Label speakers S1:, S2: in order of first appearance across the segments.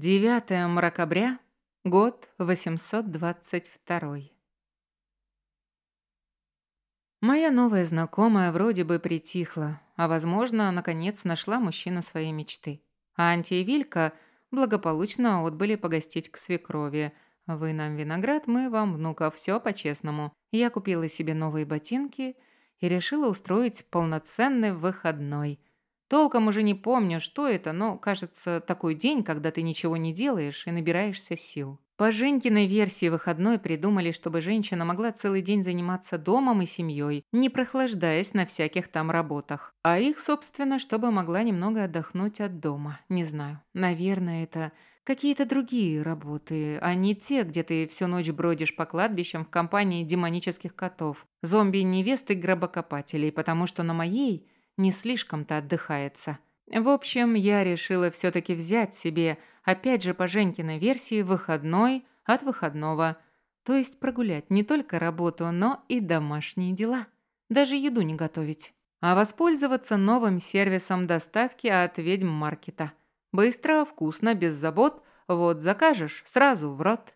S1: 9 мракобря, год 822. Моя новая знакомая вроде бы притихла, а, возможно, наконец нашла мужчину своей мечты. А Анти и Вилька благополучно отбыли погостить к свекрови. Вы нам виноград, мы вам внуков, все по-честному. Я купила себе новые ботинки и решила устроить полноценный выходной – Толком уже не помню, что это, но, кажется, такой день, когда ты ничего не делаешь и набираешься сил. По Женькиной версии выходной придумали, чтобы женщина могла целый день заниматься домом и семьей, не прохлаждаясь на всяких там работах. А их, собственно, чтобы могла немного отдохнуть от дома. Не знаю. Наверное, это какие-то другие работы, а не те, где ты всю ночь бродишь по кладбищам в компании демонических котов, зомби-невест и гробокопателей, потому что на моей не слишком-то отдыхается. В общем, я решила все-таки взять себе, опять же по Женькиной версии, выходной от выходного. То есть прогулять не только работу, но и домашние дела. Даже еду не готовить. А воспользоваться новым сервисом доставки от ведьм маркета. Быстро, вкусно, без забот. Вот закажешь, сразу в рот.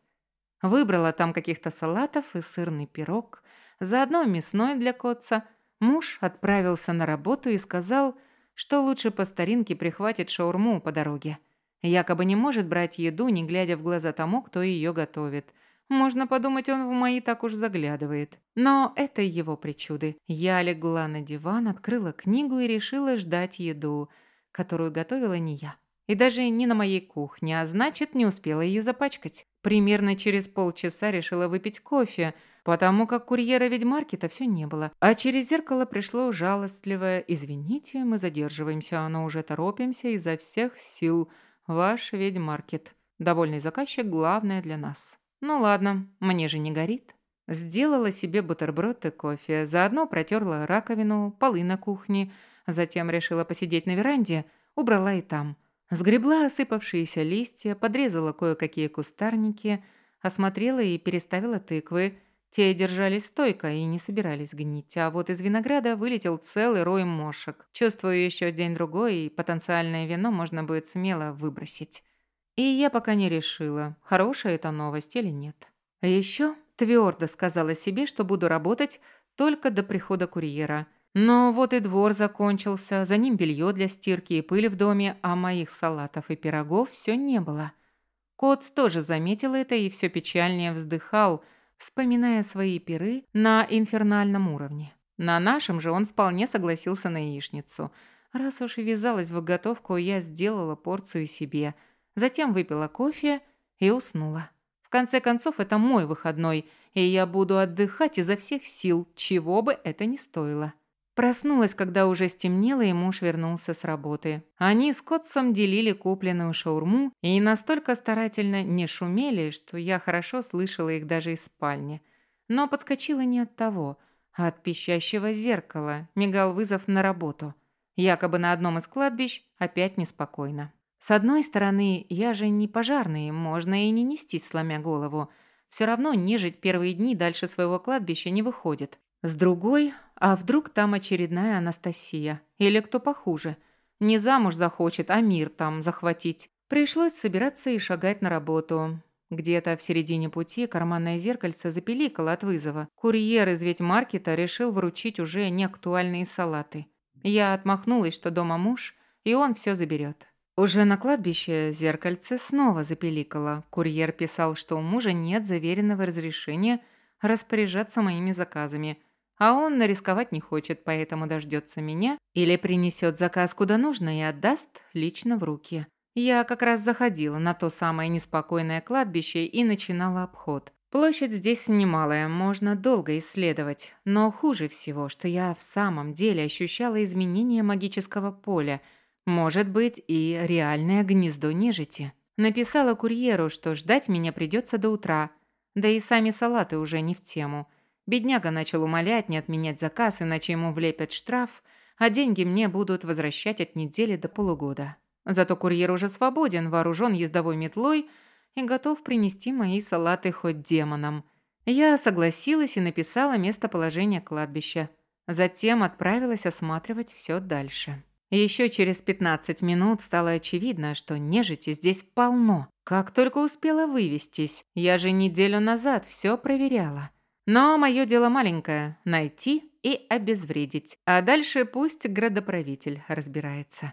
S1: Выбрала там каких-то салатов и сырный пирог. Заодно мясной для котца – Муж отправился на работу и сказал, что лучше по старинке прихватит шаурму по дороге. Якобы не может брать еду, не глядя в глаза тому, кто ее готовит. Можно подумать, он в мои так уж заглядывает. Но это его причуды. Я легла на диван, открыла книгу и решила ждать еду, которую готовила не я. И даже не на моей кухне, а значит, не успела ее запачкать. Примерно через полчаса решила выпить кофе – потому как курьера ведьмаркета все не было. А через зеркало пришло жалостливое «Извините, мы задерживаемся, но уже торопимся изо всех сил. Ваш ведьмаркет. Довольный заказчик – главное для нас». «Ну ладно, мне же не горит». Сделала себе бутерброд и кофе, заодно протерла раковину, полы на кухне, затем решила посидеть на веранде, убрала и там. Сгребла осыпавшиеся листья, подрезала кое-какие кустарники, осмотрела и переставила тыквы, те держались стойко и не собирались гнить, а вот из винограда вылетел целый рой мошек. Чувствую, еще день-другой, и потенциальное вино можно будет смело выбросить. И я пока не решила, хорошая это новость или нет. Еще твердо сказала себе, что буду работать только до прихода курьера. Но вот и двор закончился, за ним белье для стирки и пыль в доме, а моих салатов и пирогов все не было. Кот тоже заметил это и все печальнее вздыхал – вспоминая свои пиры на инфернальном уровне. На нашем же он вполне согласился на яичницу. Раз уж ввязалась в готовку, я сделала порцию себе. Затем выпила кофе и уснула. В конце концов, это мой выходной, и я буду отдыхать изо всех сил, чего бы это ни стоило. Проснулась, когда уже стемнело, и муж вернулся с работы. Они с Котсом делили купленную шаурму и настолько старательно не шумели, что я хорошо слышала их даже из спальни. Но подскочила не от того, а от пищащего зеркала, мигал вызов на работу. Якобы на одном из кладбищ опять неспокойно. С одной стороны, я же не пожарный, можно и не нести, сломя голову. Все равно нежить первые дни дальше своего кладбища не выходит. С другой, а вдруг там очередная Анастасия? Или кто похуже? Не замуж захочет, а мир там захватить. Пришлось собираться и шагать на работу. Где-то в середине пути карманное зеркальце запеликало от вызова. Курьер из ветьмаркета решил вручить уже неактуальные салаты. Я отмахнулась, что дома муж, и он все заберет. Уже на кладбище зеркальце снова запеликало. Курьер писал, что у мужа нет заверенного разрешения распоряжаться моими заказами – а он нарисковать не хочет, поэтому дождется меня или принесет заказ куда нужно и отдаст лично в руки. Я как раз заходила на то самое неспокойное кладбище и начинала обход. Площадь здесь немалая, можно долго исследовать, но хуже всего, что я в самом деле ощущала изменение магического поля, может быть и реальное гнездо нежити. Написала курьеру, что ждать меня придется до утра, да и сами салаты уже не в тему – Бедняга начал умолять не отменять заказ, иначе ему влепят штраф, а деньги мне будут возвращать от недели до полугода. Зато курьер уже свободен, вооружен ездовой метлой и готов принести мои салаты хоть демонам. Я согласилась и написала местоположение кладбища. Затем отправилась осматривать все дальше. Еще через 15 минут стало очевидно, что нежити здесь полно. Как только успела вывестись, я же неделю назад все проверяла. Но мое дело маленькое – найти и обезвредить. А дальше пусть градоправитель разбирается.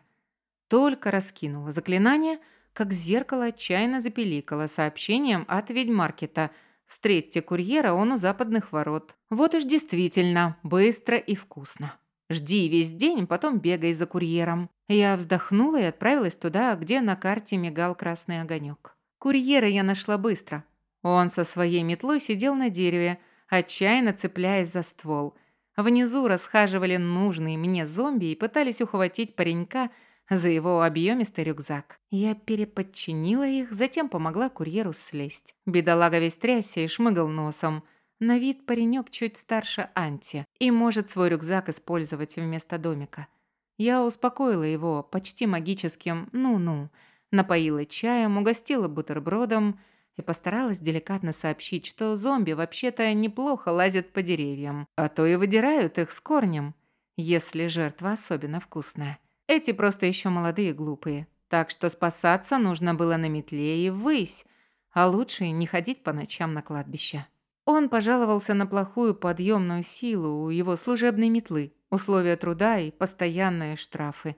S1: Только раскинула заклинание, как зеркало отчаянно запеликало сообщением от ведьмаркета «Встретьте курьера, он у западных ворот». Вот уж действительно быстро и вкусно. Жди весь день, потом бегай за курьером. Я вздохнула и отправилась туда, где на карте мигал красный огонек. Курьера я нашла быстро. Он со своей метлой сидел на дереве, отчаянно цепляясь за ствол. Внизу расхаживали нужные мне зомби и пытались ухватить паренька за его объемистый рюкзак. Я переподчинила их, затем помогла курьеру слезть. Бедолага весь трясся и шмыгал носом. На вид паренек чуть старше Анти и может свой рюкзак использовать вместо домика. Я успокоила его почти магическим «ну-ну», напоила чаем, угостила бутербродом – и постаралась деликатно сообщить, что зомби вообще-то неплохо лазят по деревьям, а то и выдирают их с корнем, если жертва особенно вкусная. Эти просто еще молодые и глупые, так что спасаться нужно было на метле и ввысь, а лучше не ходить по ночам на кладбище. Он пожаловался на плохую подъемную силу у его служебной метлы, условия труда и постоянные штрафы.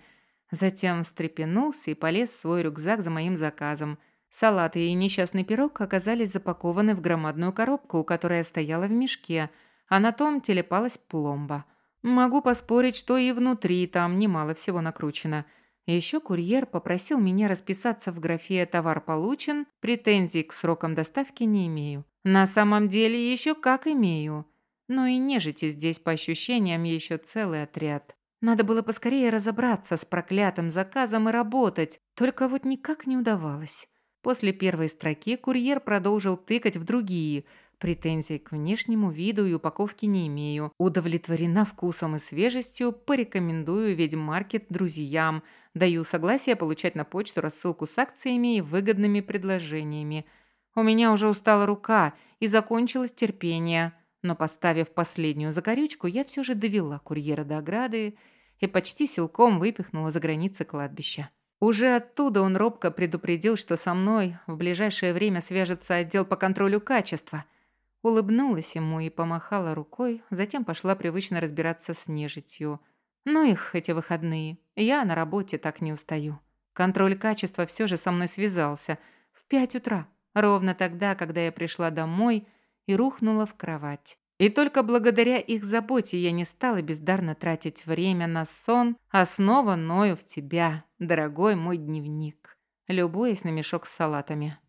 S1: Затем встрепенулся и полез в свой рюкзак за моим заказом – Салаты и несчастный пирог оказались запакованы в громадную коробку, которая стояла в мешке, а на том телепалась пломба. Могу поспорить, что и внутри там немало всего накручено. Еще курьер попросил меня расписаться в графе «Товар получен», претензий к срокам доставки не имею. На самом деле еще как имею. Но и нежити здесь по ощущениям еще целый отряд. Надо было поскорее разобраться с проклятым заказом и работать, только вот никак не удавалось. После первой строки курьер продолжил тыкать в другие. Претензий к внешнему виду и упаковке не имею. Удовлетворена вкусом и свежестью, порекомендую ведьмаркет друзьям. Даю согласие получать на почту рассылку с акциями и выгодными предложениями. У меня уже устала рука и закончилось терпение. Но поставив последнюю закорючку, я все же довела курьера до ограды и почти силком выпихнула за границы кладбища. Уже оттуда он робко предупредил, что со мной в ближайшее время свяжется отдел по контролю качества. Улыбнулась ему и помахала рукой, затем пошла привычно разбираться с нежитью. Ну их, эти выходные. Я на работе так не устаю. Контроль качества все же со мной связался. В пять утра. Ровно тогда, когда я пришла домой и рухнула в кровать. И только благодаря их заботе я не стала бездарно тратить время на сон, а снова ною в тебя, дорогой мой дневник, любуясь на мешок с салатами.